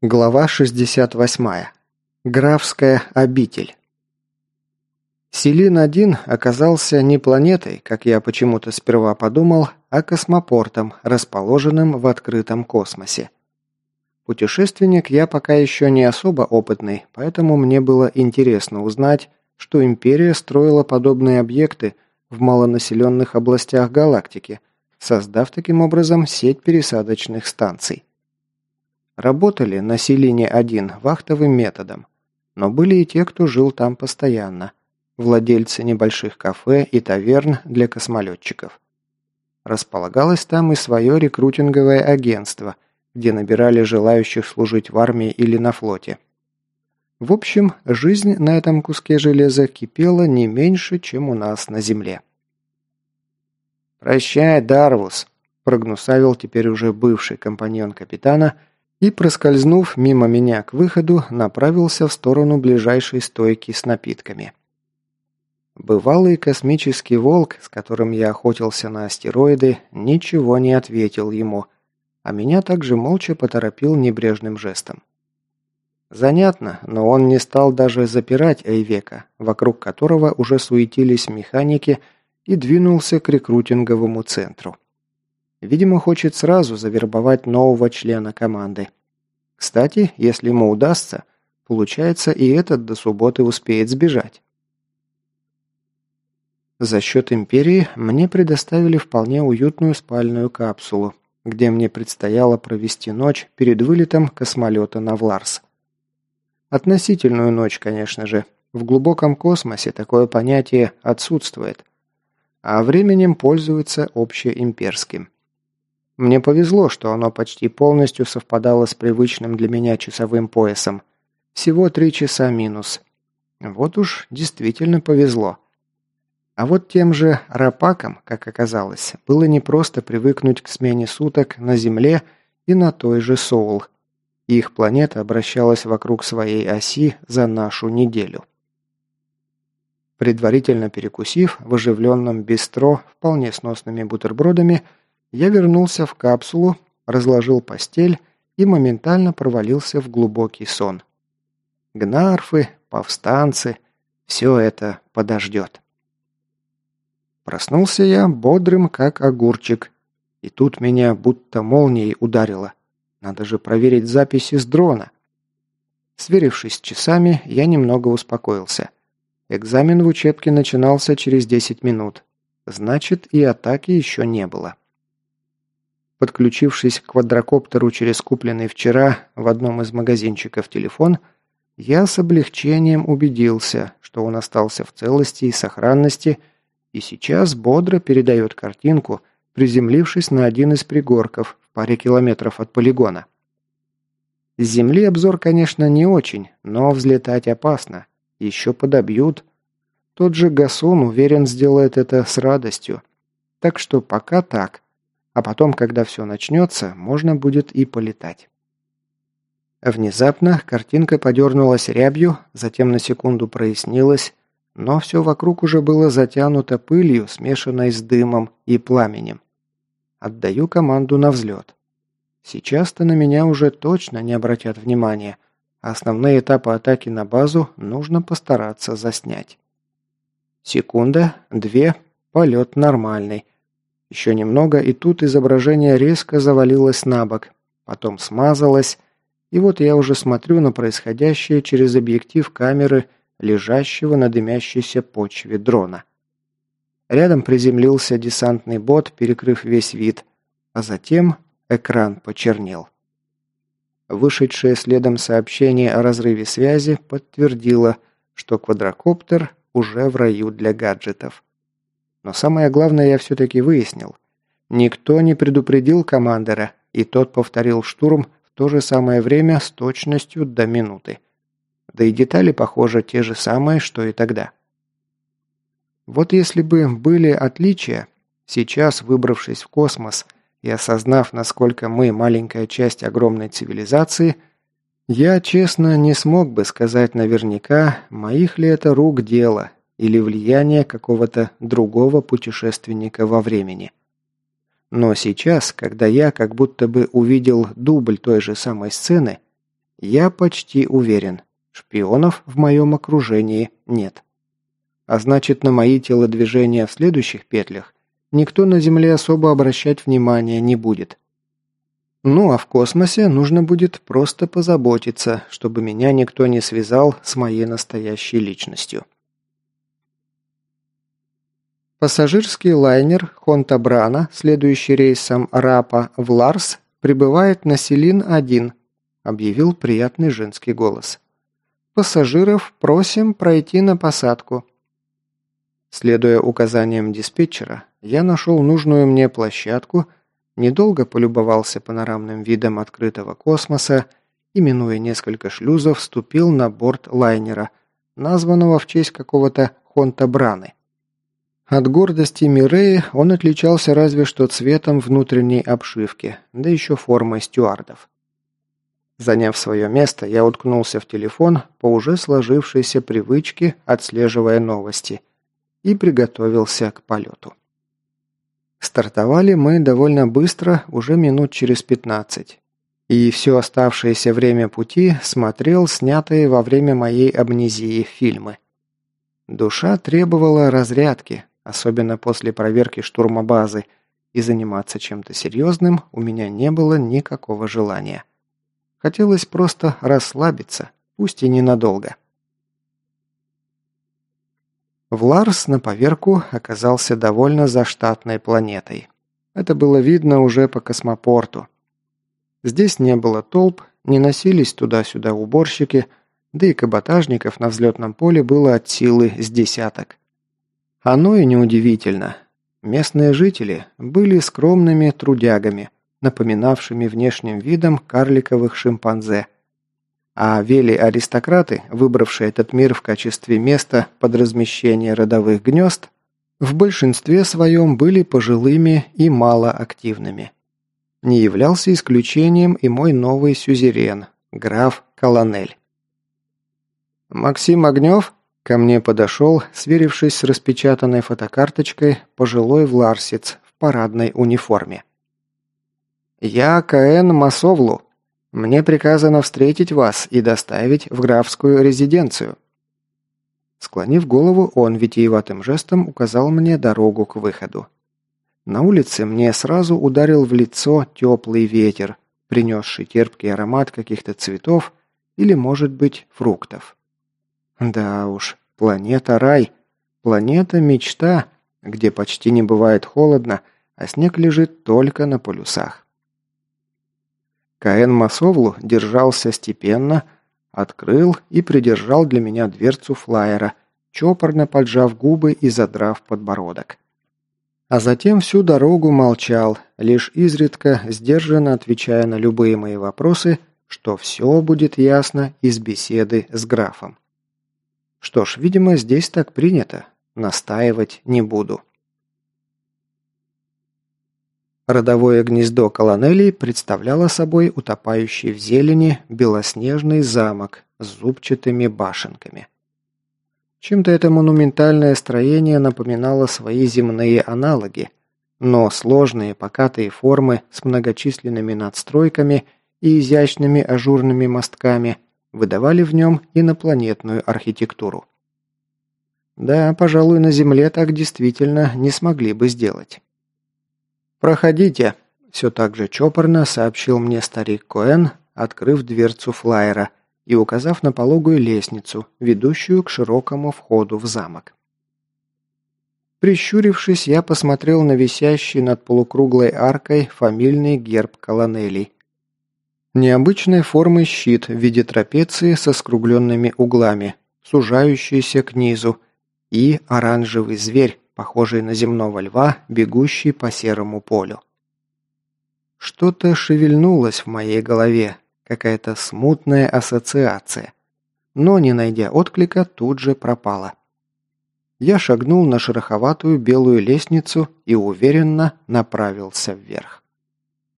Глава 68. Графская обитель. Селин-1 оказался не планетой, как я почему-то сперва подумал, а космопортом, расположенным в открытом космосе. Путешественник я пока еще не особо опытный, поэтому мне было интересно узнать, что Империя строила подобные объекты в малонаселенных областях галактики, создав таким образом сеть пересадочных станций. Работали на Селине-1 вахтовым методом, но были и те, кто жил там постоянно, владельцы небольших кафе и таверн для космолетчиков. Располагалось там и свое рекрутинговое агентство, где набирали желающих служить в армии или на флоте. В общем, жизнь на этом куске железа кипела не меньше, чем у нас на Земле. «Прощай, Дарвус», – прогнусавил теперь уже бывший компаньон капитана – и, проскользнув мимо меня к выходу, направился в сторону ближайшей стойки с напитками. Бывалый космический волк, с которым я охотился на астероиды, ничего не ответил ему, а меня также молча поторопил небрежным жестом. Занятно, но он не стал даже запирать Эйвека, вокруг которого уже суетились механики, и двинулся к рекрутинговому центру. Видимо, хочет сразу завербовать нового члена команды. Кстати, если ему удастся, получается и этот до субботы успеет сбежать. За счет Империи мне предоставили вполне уютную спальную капсулу, где мне предстояло провести ночь перед вылетом космолета на Вларс. Относительную ночь, конечно же. В глубоком космосе такое понятие отсутствует, а временем пользуется общеимперским. Мне повезло, что оно почти полностью совпадало с привычным для меня часовым поясом. Всего три часа минус. Вот уж действительно повезло. А вот тем же рапакам, как оказалось, было непросто привыкнуть к смене суток на Земле и на той же Соул. Их планета обращалась вокруг своей оси за нашу неделю. Предварительно перекусив в оживленном бистро вполне сносными бутербродами, я вернулся в капсулу, разложил постель и моментально провалился в глубокий сон. Гнарфы, повстанцы – все это подождет. Проснулся я бодрым, как огурчик. И тут меня будто молнией ударило. Надо же проверить записи с дрона. Сверившись с часами, я немного успокоился. Экзамен в учебке начинался через 10 минут. Значит, и атаки еще не было. Подключившись к квадрокоптеру через купленный вчера в одном из магазинчиков телефон, я с облегчением убедился, что он остался в целости и сохранности и сейчас бодро передает картинку, приземлившись на один из пригорков в паре километров от полигона. С земли обзор, конечно, не очень, но взлетать опасно. Еще подобьют. Тот же Гасун, уверен, сделает это с радостью. Так что пока так – а потом, когда все начнется, можно будет и полетать. Внезапно картинка подернулась рябью, затем на секунду прояснилась, но все вокруг уже было затянуто пылью, смешанной с дымом и пламенем. Отдаю команду на взлет. Сейчас-то на меня уже точно не обратят внимания. Основные этапы атаки на базу нужно постараться заснять. Секунда, две, полет нормальный – еще немного, и тут изображение резко завалилось на бок, потом смазалось, и вот я уже смотрю на происходящее через объектив камеры, лежащего на дымящейся почве дрона. Рядом приземлился десантный бот, перекрыв весь вид, а затем экран почернел. Вышедшее следом сообщение о разрыве связи подтвердило, что квадрокоптер уже в раю для гаджетов. Но самое главное я все-таки выяснил. Никто не предупредил командора, и тот повторил штурм в то же самое время с точностью до минуты. Да и детали, похоже, те же самые, что и тогда. Вот если бы были отличия, сейчас, выбравшись в космос и осознав, насколько мы маленькая часть огромной цивилизации, я, честно, не смог бы сказать наверняка, моих ли это рук дело или влияние какого-то другого путешественника во времени. Но сейчас, когда я как будто бы увидел дубль той же самой сцены, Я почти уверен, шпионов в моем окружении нет. А значит, на мои телодвижения в следующих петлях никто на Земле особо обращать внимания не будет. Ну а в космосе нужно будет просто позаботиться, чтобы меня никто не связал с моей настоящей личностью. Пассажирский лайнер Хонта Брана, следующий рейсом Рапа в Ларс, прибывает на Селин-1, объявил приятный женский голос. Пассажиров просим пройти на посадку. Следуя указаниям диспетчера, я нашел нужную мне площадку, недолго полюбовался панорамным видом открытого космоса и, минуя несколько шлюзов, вступил на борт лайнера, названного в честь какого-то Хонта Браны. От гордости Миреи он отличался разве что цветом внутренней обшивки, да еще формой стюардов. Заняв свое место, я уткнулся в телефон по уже сложившейся привычке, отслеживая новости, и приготовился к полету. Стартовали мы довольно быстро, уже минут через пятнадцать, И все оставшееся время пути смотрел снятые во время моей амнезии фильмы. Душа требовала разрядки, особенно после проверки штурма базы, и заниматься чем-то серьезным у меня не было никакого желания. Хотелось просто расслабиться, пусть и ненадолго. Вларс на поверку оказался довольно заштатной планетой. Это было видно уже по космопорту. Здесь не было толп, не носились туда-сюда уборщики, да и каботажников на взлетном поле было от силы с десяток. Оно и неудивительно. Местные жители были скромными трудягами, напоминавшими внешним видом карликовых шимпанзе – а вели-аристократы, выбравшие этот мир в качестве места под размещение родовых гнезд, в большинстве своем были пожилыми и малоактивными. Не являлся исключением и мой новый сюзерен, граф Колонель. «Максим Огнев?» Ко мне подошел, сверившись с распечатанной фотокарточкой, пожилой вларсец в парадной униформе. «Я К.Н. Масовлу», мне приказано встретить вас и доставить в графскую резиденцию». Склонив голову, он витиеватым жестом указал мне дорогу к выходу. На улице мне сразу ударил в лицо теплый ветер, принесший терпкий аромат каких-то цветов или, может быть, фруктов. Да уж, планета рай, планета мечта, где почти не бывает холодно, а снег лежит только на полюсах. Каэн Масовлу держался степенно, открыл и придержал для меня дверцу флайера, чопорно поджав губы и задрав подбородок. А затем всю дорогу молчал, лишь изредка, сдержанно отвечая на любые мои вопросы, что все будет ясно из беседы с графом. Что ж, видимо, здесь так принято. Настаивать не буду. Родовое гнездо колонелей представляло собой утопающий в зелени белоснежный замок с зубчатыми башенками. Чем-то это монументальное строение напоминало свои земные аналоги, но сложные покатые формы с многочисленными надстройками и изящными ажурными мостками выдавали в нем инопланетную архитектуру. Да, пожалуй, на Земле так действительно не смогли бы сделать. «Проходите», – все так же чопорно сообщил мне старик Коэн, открыв дверцу флайера и указав на пологую лестницу, ведущую к широкому входу в замок. Прищурившись, я посмотрел на висящий над полукруглой аркой фамильный герб колонелей. Необычной формы щит в виде трапеции со скругленными углами, сужающийся к низу, и оранжевый зверь, похожий на земного льва, бегущий по серому полю. Что-то шевельнулось в моей голове, какая-то смутная ассоциация, но, не найдя отклика, тут же пропала. Я шагнул на шероховатую белую лестницу и уверенно направился вверх.